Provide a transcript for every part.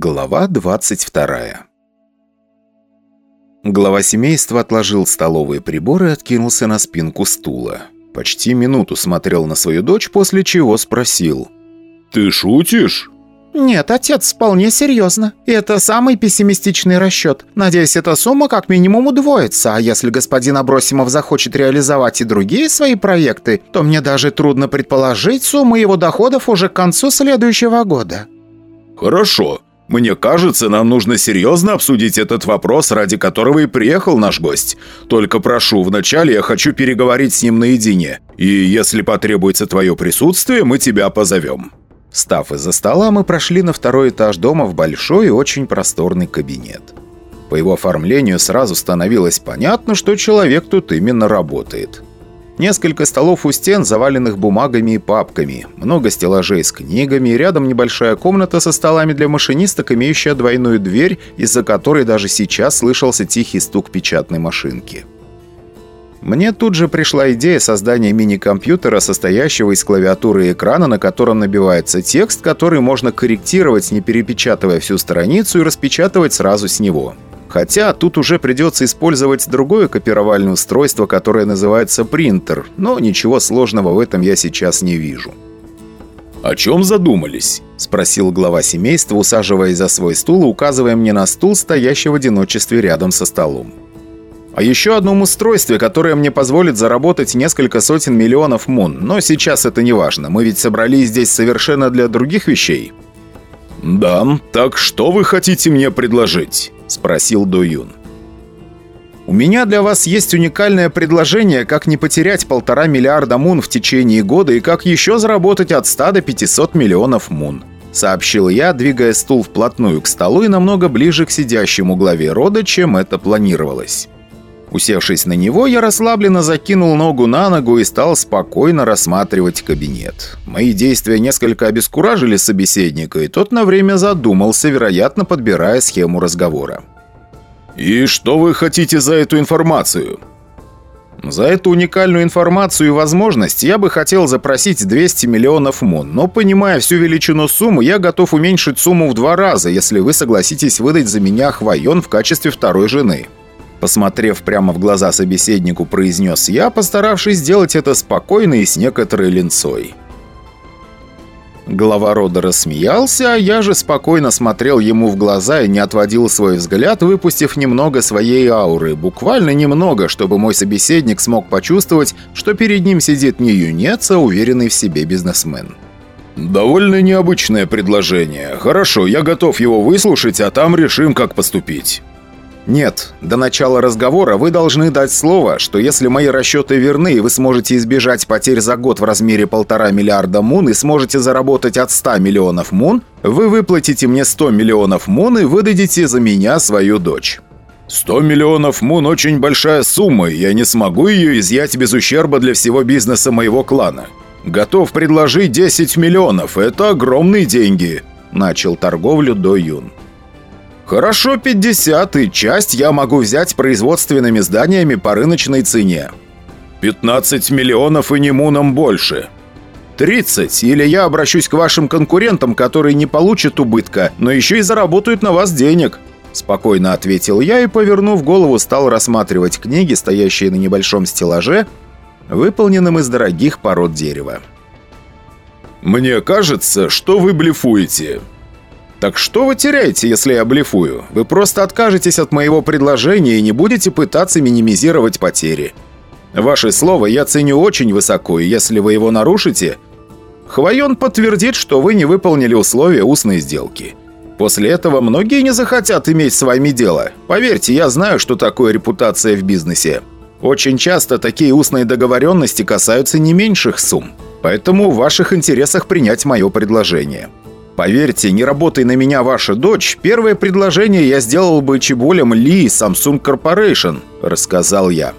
Глава 22 Глава семейства отложил столовые приборы и откинулся на спинку стула. Почти минуту смотрел на свою дочь, после чего спросил. «Ты шутишь?» «Нет, отец, вполне серьезно. И это самый пессимистичный расчет. Надеюсь, эта сумма как минимум удвоится, а если господин Абросимов захочет реализовать и другие свои проекты, то мне даже трудно предположить сумму его доходов уже к концу следующего года». «Хорошо. Мне кажется, нам нужно серьезно обсудить этот вопрос, ради которого и приехал наш гость. Только прошу, вначале я хочу переговорить с ним наедине. И если потребуется твое присутствие, мы тебя позовем». Встав из-за стола, мы прошли на второй этаж дома в большой и очень просторный кабинет. По его оформлению сразу становилось понятно, что человек тут именно работает. Несколько столов у стен, заваленных бумагами и папками, много стеллажей с книгами, рядом небольшая комната со столами для машинисток, имеющая двойную дверь, из-за которой даже сейчас слышался тихий стук печатной машинки. Мне тут же пришла идея создания мини-компьютера, состоящего из клавиатуры и экрана, на котором набивается текст, который можно корректировать, не перепечатывая всю страницу и распечатывать сразу с него. Хотя тут уже придется использовать другое копировальное устройство, которое называется принтер, но ничего сложного в этом я сейчас не вижу. «О чем задумались?» – спросил глава семейства, усаживаясь за свой стул и указывая мне на стул, стоящий в одиночестве рядом со столом. О еще одном устройстве, которое мне позволит заработать несколько сотен миллионов мун, но сейчас это не важно, мы ведь собрались здесь совершенно для других вещей. «Да, так что вы хотите мне предложить?» – спросил До. «У меня для вас есть уникальное предложение, как не потерять полтора миллиарда мун в течение года и как еще заработать от 100 до 500 миллионов мун», — сообщил я, двигая стул вплотную к столу и намного ближе к сидящему главе рода, чем это планировалось. Усевшись на него, я расслабленно закинул ногу на ногу и стал спокойно рассматривать кабинет. Мои действия несколько обескуражили собеседника, и тот на время задумался, вероятно, подбирая схему разговора. «И что вы хотите за эту информацию?» За эту уникальную информацию и возможность я бы хотел запросить 200 миллионов мун, но понимая всю величину суммы, я готов уменьшить сумму в два раза, если вы согласитесь выдать за меня Хвайон в качестве второй жены. Посмотрев прямо в глаза собеседнику, произнес я, постаравшись сделать это спокойно и с некоторой линцой. Глава рода рассмеялся, а я же спокойно смотрел ему в глаза и не отводил свой взгляд, выпустив немного своей ауры, буквально немного, чтобы мой собеседник смог почувствовать, что перед ним сидит не юнец, а уверенный в себе бизнесмен. «Довольно необычное предложение. Хорошо, я готов его выслушать, а там решим, как поступить». «Нет, до начала разговора вы должны дать слово, что если мои расчеты верны, вы сможете избежать потерь за год в размере полтора миллиарда мун и сможете заработать от 100 миллионов мун, вы выплатите мне 100 миллионов мун и выдадите за меня свою дочь». «100 миллионов мун – очень большая сумма, и я не смогу ее изъять без ущерба для всего бизнеса моего клана. Готов предложить 10 миллионов, это огромные деньги», – начал торговлю До Юн. «Хорошо, 50, и часть я могу взять производственными зданиями по рыночной цене». «15 миллионов и не муном больше». «30, или я обращусь к вашим конкурентам, которые не получат убытка, но еще и заработают на вас денег», Спокойно ответил я и, повернув голову, стал рассматривать книги, стоящие на небольшом стеллаже, выполненном из дорогих пород дерева. «Мне кажется, что вы блефуете», «Так что вы теряете, если я блефую? Вы просто откажетесь от моего предложения и не будете пытаться минимизировать потери. Ваше слово я ценю очень высоко, и если вы его нарушите, Хвоен подтвердит, что вы не выполнили условия устной сделки. После этого многие не захотят иметь с вами дело. Поверьте, я знаю, что такое репутация в бизнесе. Очень часто такие устные договоренности касаются не меньших сумм. Поэтому в ваших интересах принять мое предложение». Поверьте, не работай на меня ваша дочь, первое предложение я сделал бы Чеболем Ли Samsung Corporation», – рассказал я.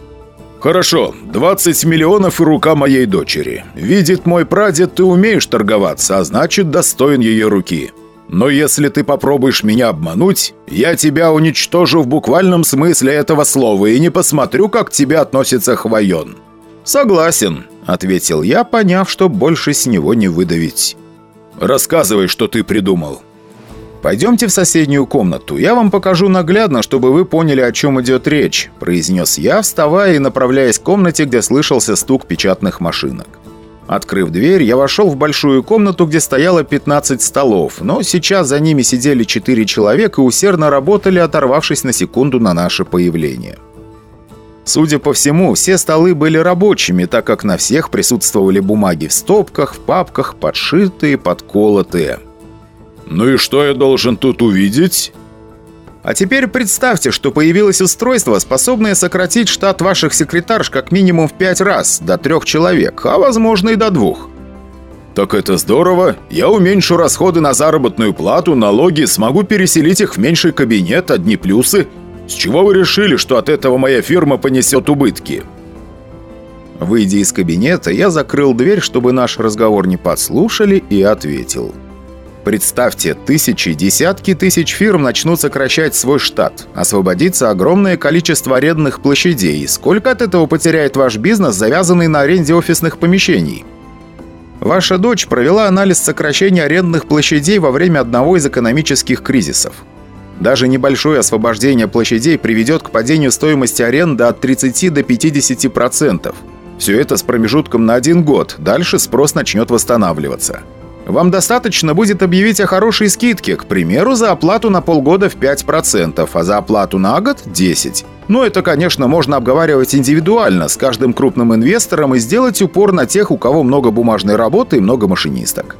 «Хорошо, 20 миллионов и рука моей дочери. Видит мой прадед, ты умеешь торговаться, а значит, достоин ее руки. Но если ты попробуешь меня обмануть, я тебя уничтожу в буквальном смысле этого слова и не посмотрю, как к тебе относится Хвоен». «Согласен», – ответил я, поняв, что больше с него не выдавить. Рассказывай, что ты придумал». «Пойдемте в соседнюю комнату. Я вам покажу наглядно, чтобы вы поняли, о чем идет речь», – произнес я, вставая и направляясь к комнате, где слышался стук печатных машинок. Открыв дверь, я вошел в большую комнату, где стояло 15 столов, но сейчас за ними сидели 4 человека и усердно работали, оторвавшись на секунду на наше появление. Судя по всему, все столы были рабочими, так как на всех присутствовали бумаги в стопках, в папках, подшитые, подколотые. «Ну и что я должен тут увидеть?» А теперь представьте, что появилось устройство, способное сократить штат ваших секретарш как минимум в пять раз, до трех человек, а возможно и до двух. «Так это здорово. Я уменьшу расходы на заработную плату, налоги, смогу переселить их в меньший кабинет, одни плюсы. С чего вы решили, что от этого моя фирма понесет убытки?» Выйдя из кабинета, я закрыл дверь, чтобы наш разговор не подслушали, и ответил – Представьте, тысячи, десятки тысяч фирм начнут сокращать свой штат. Освободится огромное количество арендных площадей. Сколько от этого потеряет ваш бизнес, завязанный на аренде офисных помещений? Ваша дочь провела анализ сокращения арендных площадей во время одного из экономических кризисов. Даже небольшое освобождение площадей приведет к падению стоимости аренды от 30 до 50%. Все это с промежутком на один год, дальше спрос начнет восстанавливаться. Вам достаточно будет объявить о хорошей скидке, к примеру, за оплату на полгода в 5%, а за оплату на год – 10%. Но это, конечно, можно обговаривать индивидуально с каждым крупным инвестором и сделать упор на тех, у кого много бумажной работы и много машинисток.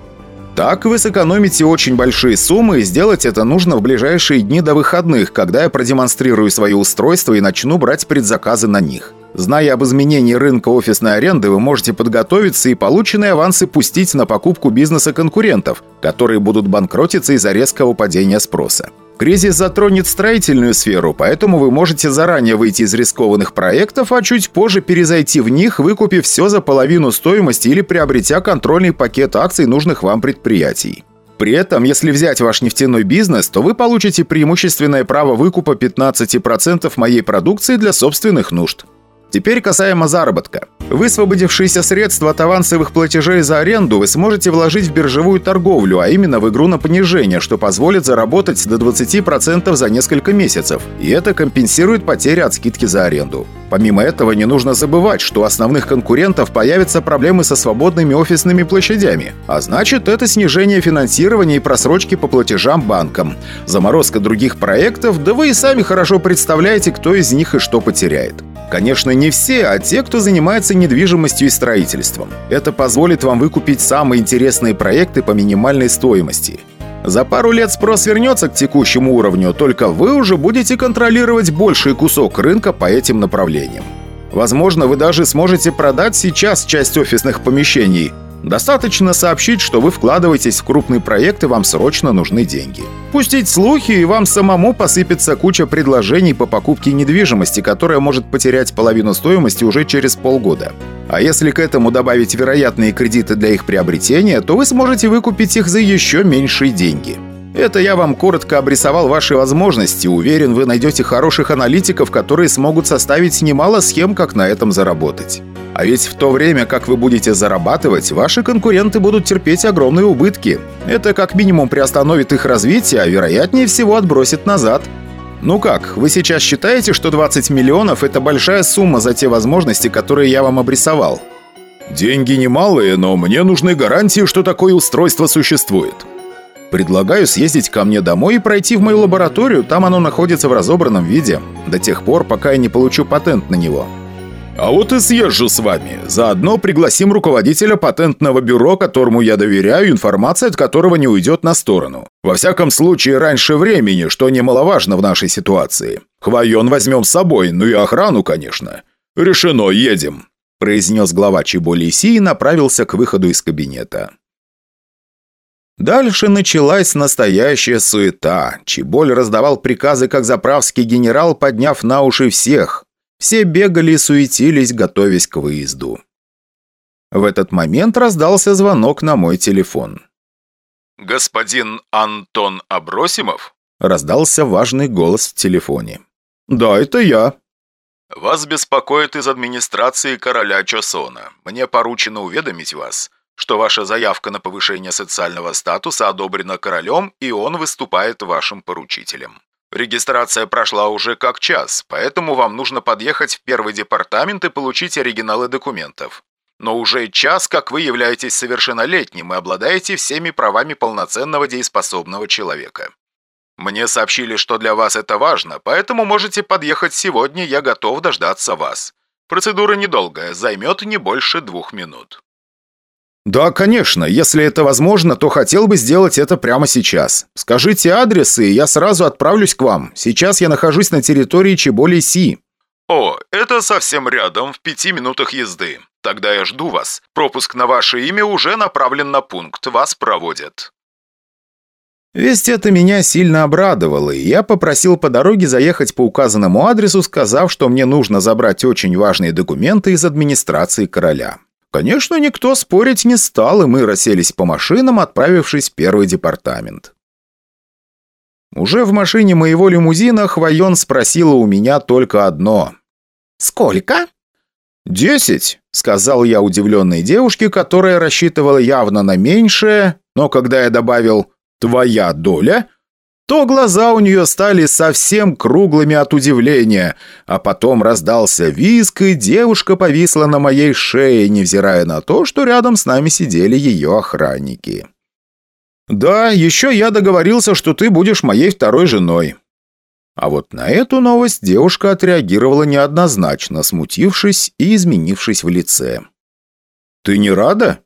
Так вы сэкономите очень большие суммы, и сделать это нужно в ближайшие дни до выходных, когда я продемонстрирую свое устройство и начну брать предзаказы на них. Зная об изменении рынка офисной аренды, вы можете подготовиться и полученные авансы пустить на покупку бизнеса конкурентов, которые будут банкротиться из-за резкого падения спроса. Кризис затронет строительную сферу, поэтому вы можете заранее выйти из рискованных проектов, а чуть позже перезайти в них, выкупив все за половину стоимости или приобретя контрольный пакет акций нужных вам предприятий. При этом, если взять ваш нефтяной бизнес, то вы получите преимущественное право выкупа 15% моей продукции для собственных нужд. Теперь касаемо заработка. Высвободившиеся средства от авансовых платежей за аренду вы сможете вложить в биржевую торговлю, а именно в игру на понижение, что позволит заработать до 20% за несколько месяцев. И это компенсирует потери от скидки за аренду. Помимо этого, не нужно забывать, что у основных конкурентов появятся проблемы со свободными офисными площадями. А значит, это снижение финансирования и просрочки по платежам банкам. Заморозка других проектов, да вы и сами хорошо представляете, кто из них и что потеряет. Конечно, не все, а те, кто занимается недвижимостью и строительством. Это позволит вам выкупить самые интересные проекты по минимальной стоимости. За пару лет спрос вернется к текущему уровню, только вы уже будете контролировать больший кусок рынка по этим направлениям. Возможно, вы даже сможете продать сейчас часть офисных помещений – Достаточно сообщить, что вы вкладываетесь в крупный проект и вам срочно нужны деньги. Пустить слухи, и вам самому посыпется куча предложений по покупке недвижимости, которая может потерять половину стоимости уже через полгода. А если к этому добавить вероятные кредиты для их приобретения, то вы сможете выкупить их за еще меньшие деньги. Это я вам коротко обрисовал ваши возможности. Уверен, вы найдете хороших аналитиков, которые смогут составить немало схем, как на этом заработать. А ведь в то время, как вы будете зарабатывать, ваши конкуренты будут терпеть огромные убытки. Это как минимум приостановит их развитие, а вероятнее всего отбросит назад. Ну как, вы сейчас считаете, что 20 миллионов – это большая сумма за те возможности, которые я вам обрисовал? Деньги немалые, но мне нужны гарантии, что такое устройство существует. Предлагаю съездить ко мне домой и пройти в мою лабораторию, там оно находится в разобранном виде, до тех пор, пока я не получу патент на него. А вот и съезжу с вами. Заодно пригласим руководителя патентного бюро, которому я доверяю, информация от которого не уйдет на сторону. Во всяком случае, раньше времени, что немаловажно в нашей ситуации. Хвоен возьмем с собой, ну и охрану, конечно. Решено, едем», – произнес глава Чеболиси и направился к выходу из кабинета. Дальше началась настоящая суета. Чеболь раздавал приказы как заправский генерал, подняв на уши всех. Все бегали и суетились, готовясь к выезду. В этот момент раздался звонок на мой телефон. «Господин Антон Абросимов?» Раздался важный голос в телефоне. «Да, это я». «Вас беспокоит из администрации короля Чосона. Мне поручено уведомить вас, что ваша заявка на повышение социального статуса одобрена королем, и он выступает вашим поручителем. Регистрация прошла уже как час, поэтому вам нужно подъехать в первый департамент и получить оригиналы документов. Но уже час, как вы являетесь совершеннолетним и обладаете всеми правами полноценного дееспособного человека. Мне сообщили, что для вас это важно, поэтому можете подъехать сегодня, я готов дождаться вас. Процедура недолгая, займет не больше двух минут. «Да, конечно. Если это возможно, то хотел бы сделать это прямо сейчас. Скажите адрес, и я сразу отправлюсь к вам. Сейчас я нахожусь на территории Чеболи-Си». «О, это совсем рядом, в пяти минутах езды. Тогда я жду вас. Пропуск на ваше имя уже направлен на пункт. Вас проводят». Весть это меня сильно обрадовала, и я попросил по дороге заехать по указанному адресу, сказав, что мне нужно забрать очень важные документы из администрации короля. Конечно, никто спорить не стал, и мы расселись по машинам, отправившись в первый департамент. Уже в машине моего лимузина Хвоен спросила у меня только одно. «Сколько?» «Десять», — сказал я удивленной девушке, которая рассчитывала явно на меньшее, но когда я добавил «твоя доля», то глаза у нее стали совсем круглыми от удивления, а потом раздался визг, и девушка повисла на моей шее, невзирая на то, что рядом с нами сидели ее охранники. «Да, еще я договорился, что ты будешь моей второй женой». А вот на эту новость девушка отреагировала неоднозначно, смутившись и изменившись в лице. «Ты не рада?»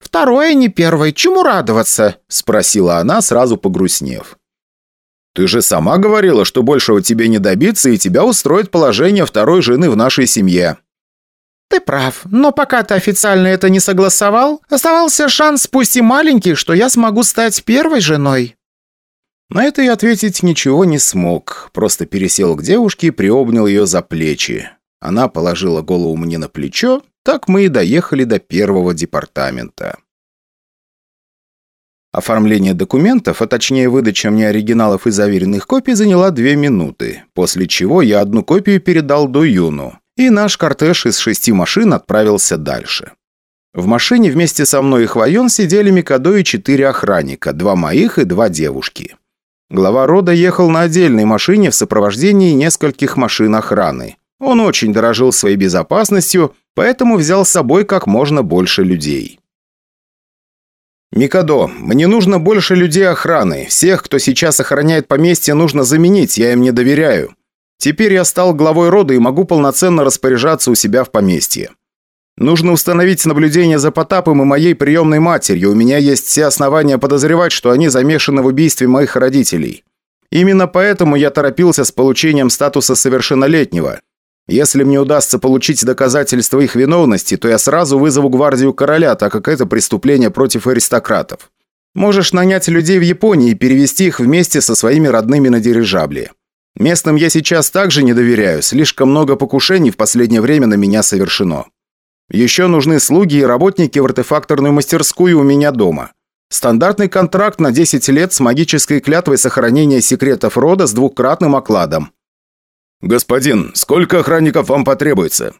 «Второе не первое. Чему радоваться?» – спросила она, сразу погрустнев. «Ты же сама говорила, что большего тебе не добиться, и тебя устроит положение второй жены в нашей семье». «Ты прав, но пока ты официально это не согласовал, оставался шанс, пусть и маленький, что я смогу стать первой женой». На это я ответить ничего не смог, просто пересел к девушке и приобнял ее за плечи. Она положила голову мне на плечо, так мы и доехали до первого департамента. Оформление документов, а точнее выдача мне оригиналов и заверенных копий заняла две минуты, после чего я одну копию передал до Юну, и наш кортеж из шести машин отправился дальше. В машине вместе со мной и Хвоен сидели Микадо и четыре охранника, два моих и два девушки. Глава рода ехал на отдельной машине в сопровождении нескольких машин охраны. Он очень дорожил своей безопасностью, поэтому взял с собой как можно больше людей. «Микадо, мне нужно больше людей охраны. Всех, кто сейчас охраняет поместье, нужно заменить, я им не доверяю. Теперь я стал главой рода и могу полноценно распоряжаться у себя в поместье. Нужно установить наблюдение за Потапом и моей приемной матерью. У меня есть все основания подозревать, что они замешаны в убийстве моих родителей. Именно поэтому я торопился с получением статуса совершеннолетнего. Если мне удастся получить доказательства их виновности, то я сразу вызову гвардию короля, так как это преступление против аристократов. Можешь нанять людей в Японии и перевести их вместе со своими родными на дирижабле. Местным я сейчас также не доверяю, слишком много покушений в последнее время на меня совершено. Еще нужны слуги и работники в артефакторную мастерскую у меня дома. Стандартный контракт на 10 лет с магической клятвой сохранения секретов рода с двукратным окладом. «Господин, сколько охранников вам потребуется?»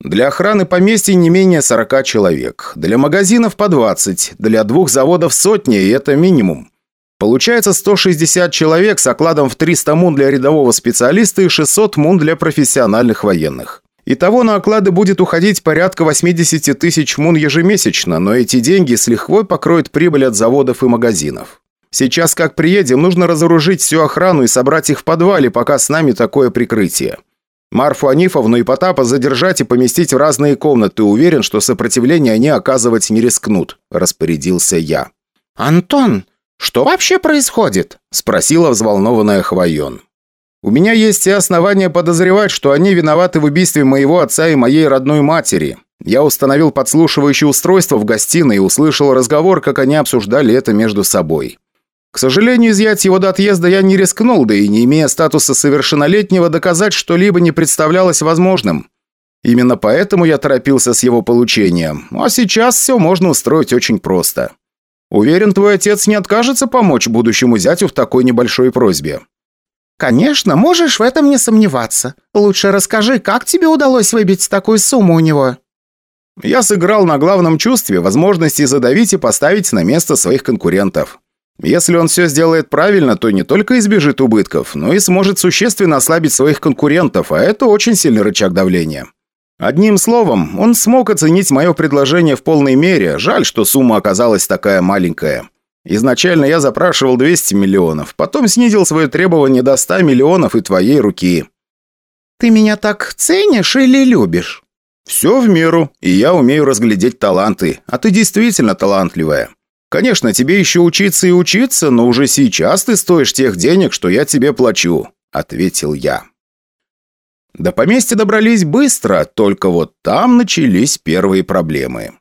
«Для охраны поместья не менее 40 человек. Для магазинов по 20. Для двух заводов сотни, и это минимум. Получается 160 человек с окладом в 300 мун для рядового специалиста и 600 мун для профессиональных военных. Итого на оклады будет уходить порядка 80 тысяч мун ежемесячно, но эти деньги с лихвой покроют прибыль от заводов и магазинов. Сейчас, как приедем, нужно разоружить всю охрану и собрать их в подвале, пока с нами такое прикрытие. Марфу Анифовну и Потапа задержать и поместить в разные комнаты. Уверен, что сопротивление они оказывать не рискнут», – распорядился я. «Антон, что вообще происходит?» – спросила взволнованная Хвоен. «У меня есть все основания подозревать, что они виноваты в убийстве моего отца и моей родной матери. Я установил подслушивающее устройство в гостиной и услышал разговор, как они обсуждали это между собой. К сожалению, изъять его до отъезда я не рискнул, да и не имея статуса совершеннолетнего, доказать что-либо не представлялось возможным. Именно поэтому я торопился с его получением. А сейчас все можно устроить очень просто. Уверен, твой отец не откажется помочь будущему зятю в такой небольшой просьбе. «Конечно, можешь в этом не сомневаться. Лучше расскажи, как тебе удалось выбить такую сумму у него?» Я сыграл на главном чувстве возможности задавить и поставить на место своих конкурентов. Если он все сделает правильно, то не только избежит убытков, но и сможет существенно ослабить своих конкурентов, а это очень сильный рычаг давления. Одним словом, он смог оценить мое предложение в полной мере, жаль, что сумма оказалась такая маленькая. Изначально я запрашивал 200 миллионов, потом снизил свое требование до 100 миллионов и твоей руки. «Ты меня так ценишь или любишь?» «Все в меру, и я умею разглядеть таланты, а ты действительно талантливая. Конечно, тебе еще учиться и учиться, но уже сейчас ты стоишь тех денег, что я тебе плачу», — ответил я. До поместья добрались быстро, только вот там начались первые проблемы.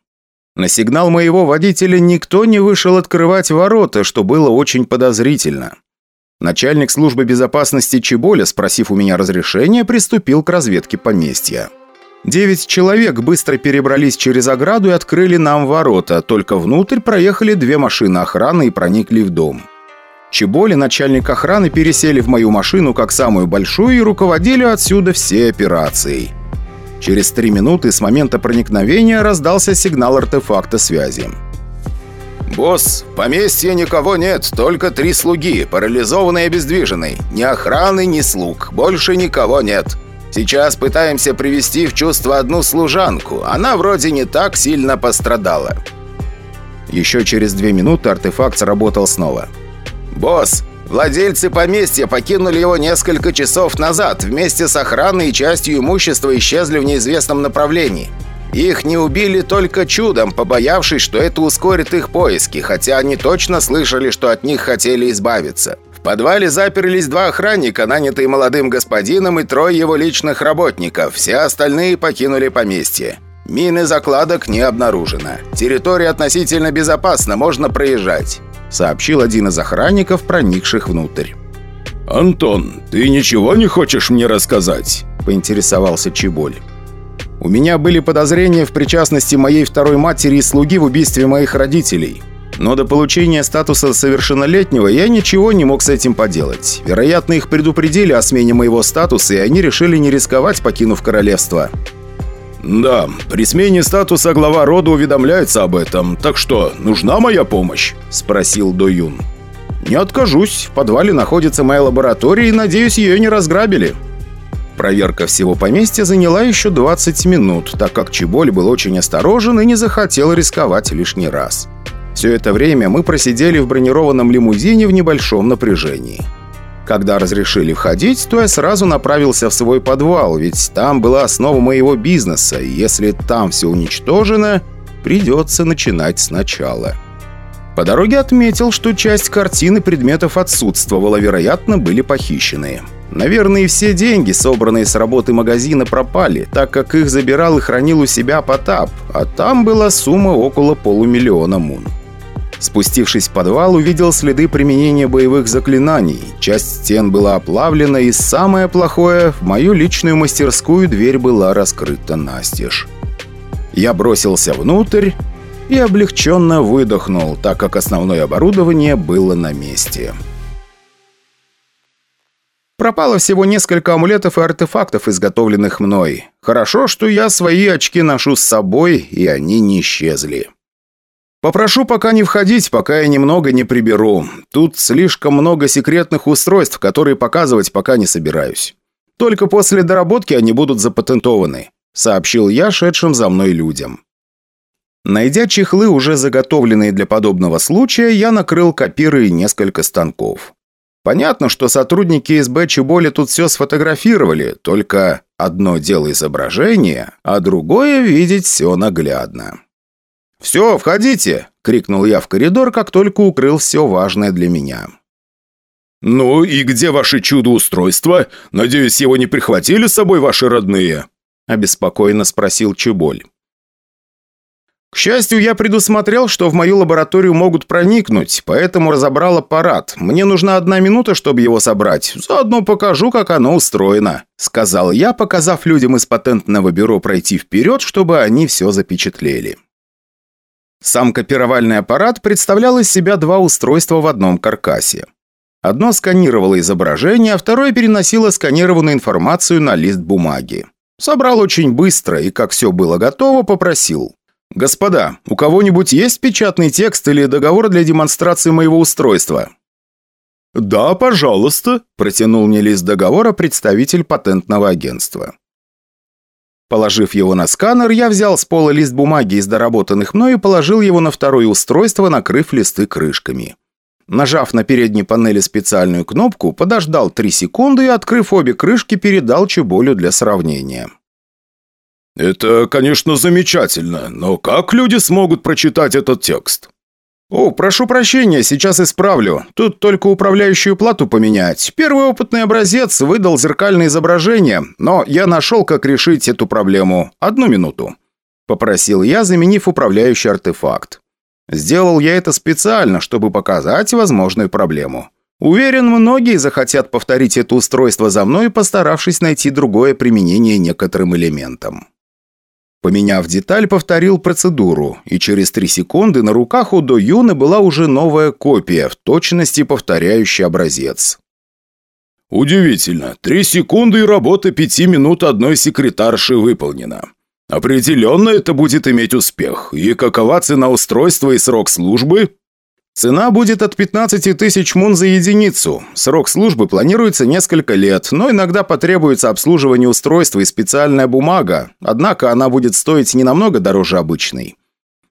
На сигнал моего водителя никто не вышел открывать ворота, что было очень подозрительно. Начальник службы безопасности Чеболя, спросив у меня разрешения, приступил к разведке поместья. Девять человек быстро перебрались через ограду и открыли нам ворота, только внутрь проехали две машины охраны и проникли в дом. Чеболи, начальник охраны, пересели в мою машину как самую большую и руководили отсюда всей операцией. Через три минуты с момента проникновения раздался сигнал артефакта связи. «Босс, в поместье никого нет, только три слуги, парализованные и обездвиженные. Ни охраны, ни слуг, больше никого нет. Сейчас пытаемся привести в чувство одну служанку, она вроде не так сильно пострадала». Еще через две минуты артефакт сработал снова. «Босс, Владельцы поместья покинули его несколько часов назад. Вместе с охраной и частью имущества исчезли в неизвестном направлении. Их не убили только чудом, побоявшись, что это ускорит их поиски, хотя они точно слышали, что от них хотели избавиться. В подвале заперлись два охранника, нанятые молодым господином, и трое его личных работников. Все остальные покинули поместье. Мины закладок не обнаружено. Территория относительно безопасна, можно проезжать. — сообщил один из охранников, проникших внутрь. «Антон, ты ничего не хочешь мне рассказать?» — поинтересовался Чеболь. «У меня были подозрения в причастности моей второй матери и слуги в убийстве моих родителей. Но до получения статуса совершеннолетнего я ничего не мог с этим поделать. Вероятно, их предупредили о смене моего статуса, и они решили не рисковать, покинув королевство». «Да, при смене статуса глава рода уведомляется об этом. Так что, нужна моя помощь?» – спросил До. «Не откажусь. В подвале находится моя лаборатория, и, надеюсь, ее не разграбили». Проверка всего поместья заняла еще 20 минут, так как Чеболь был очень осторожен и не захотел рисковать лишний раз. Все это время мы просидели в бронированном лимузине в небольшом напряжении. Когда разрешили входить, то я сразу направился в свой подвал, ведь там была основа моего бизнеса, и если там все уничтожено, придется начинать сначала. По дороге отметил, что часть картины предметов отсутствовала, вероятно, были похищены. Наверное, все деньги, собранные с работы магазина, пропали, так как их забирал и хранил у себя Потап, а там была сумма около полумиллиона мун. Спустившись в подвал, увидел следы применения боевых заклинаний. Часть стен была оплавлена, и самое плохое, в мою личную мастерскую дверь была раскрыта настежь. Я бросился внутрь и облегченно выдохнул, так как основное оборудование было на месте. Пропало всего несколько амулетов и артефактов, изготовленных мной. Хорошо, что я свои очки ношу с собой, и они не исчезли. Попрошу пока не входить, пока я немного не приберу. Тут слишком много секретных устройств, которые показывать пока не собираюсь. Только после доработки они будут запатентованы», — сообщил я шедшим за мной людям. Найдя чехлы, уже заготовленные для подобного случая, я накрыл копиры и несколько станков. Понятно, что сотрудники СБ Чеболи тут все сфотографировали, только одно дело изображение, а другое видеть все наглядно. «Все, входите!» — крикнул я в коридор, как только укрыл все важное для меня. «Ну и где ваше чудо-устройство? Надеюсь, его не прихватили с собой ваши родные?» — обеспокоенно спросил Чеболь. К счастью, я предусмотрел, что в мою лабораторию могут проникнуть, поэтому разобрал аппарат. Мне нужна одна минута, чтобы его собрать. Заодно покажу, как оно устроено», — сказал я, показав людям из патентного бюро пройти вперед, чтобы они все запечатлели. Сам копировальный аппарат представлял из себя два устройства в одном каркасе. Одно сканировало изображение, а второе переносило сканированную информацию на лист бумаги. Собрал очень быстро и, как все было готово, попросил. «Господа, у кого-нибудь есть печатный текст или договор для демонстрации моего устройства?» «Да, пожалуйста», – протянул мне лист договора представитель патентного агентства. Положив его на сканер, я взял с пола лист бумаги из доработанных мной и положил его на второе устройство, накрыв листы крышками. Нажав на передней панели специальную кнопку, подождал 3 секунды и, открыв обе крышки, передал Чеболю для сравнения. «Это, конечно, замечательно, но как люди смогут прочитать этот текст?» «О, прошу прощения, сейчас исправлю. Тут только управляющую плату поменять. Первый опытный образец выдал зеркальное изображение, но я нашел, как решить эту проблему. Одну минуту». Попросил я, заменив управляющий артефакт. Сделал я это специально, чтобы показать возможную проблему. Уверен, многие захотят повторить это устройство за мной, постаравшись найти другое применение некоторым элементам. Поменяв деталь, повторил процедуру, и через три секунды на руках у До Юны была уже новая копия, в точности повторяющая образец. «Удивительно. Три секунды и работа пяти минут одной секретарши выполнена. Определенно это будет иметь успех. И какова цена устройства и срок службы?» Цена будет от 15 тысяч мун за единицу. Срок службы планируется несколько лет, но иногда потребуется обслуживание устройства и специальная бумага, однако она будет стоить не намного дороже обычной.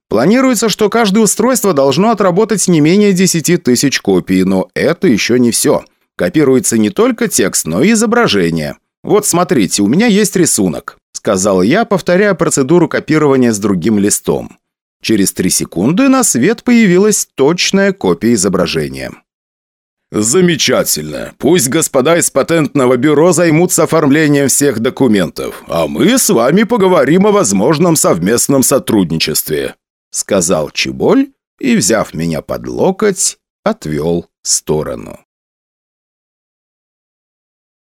Планируется, что каждое устройство должно отработать не менее 10 тысяч копий, но это еще не все. Копируется не только текст, но и изображение. Вот смотрите, у меня есть рисунок, сказал я, повторяя процедуру копирования с другим листом. Через три секунды на свет появилась точная копия изображения. «Замечательно. Пусть господа из патентного бюро займутся оформлением всех документов, а мы с вами поговорим о возможном совместном сотрудничестве», сказал Чеболь и, взяв меня под локоть, отвел в сторону.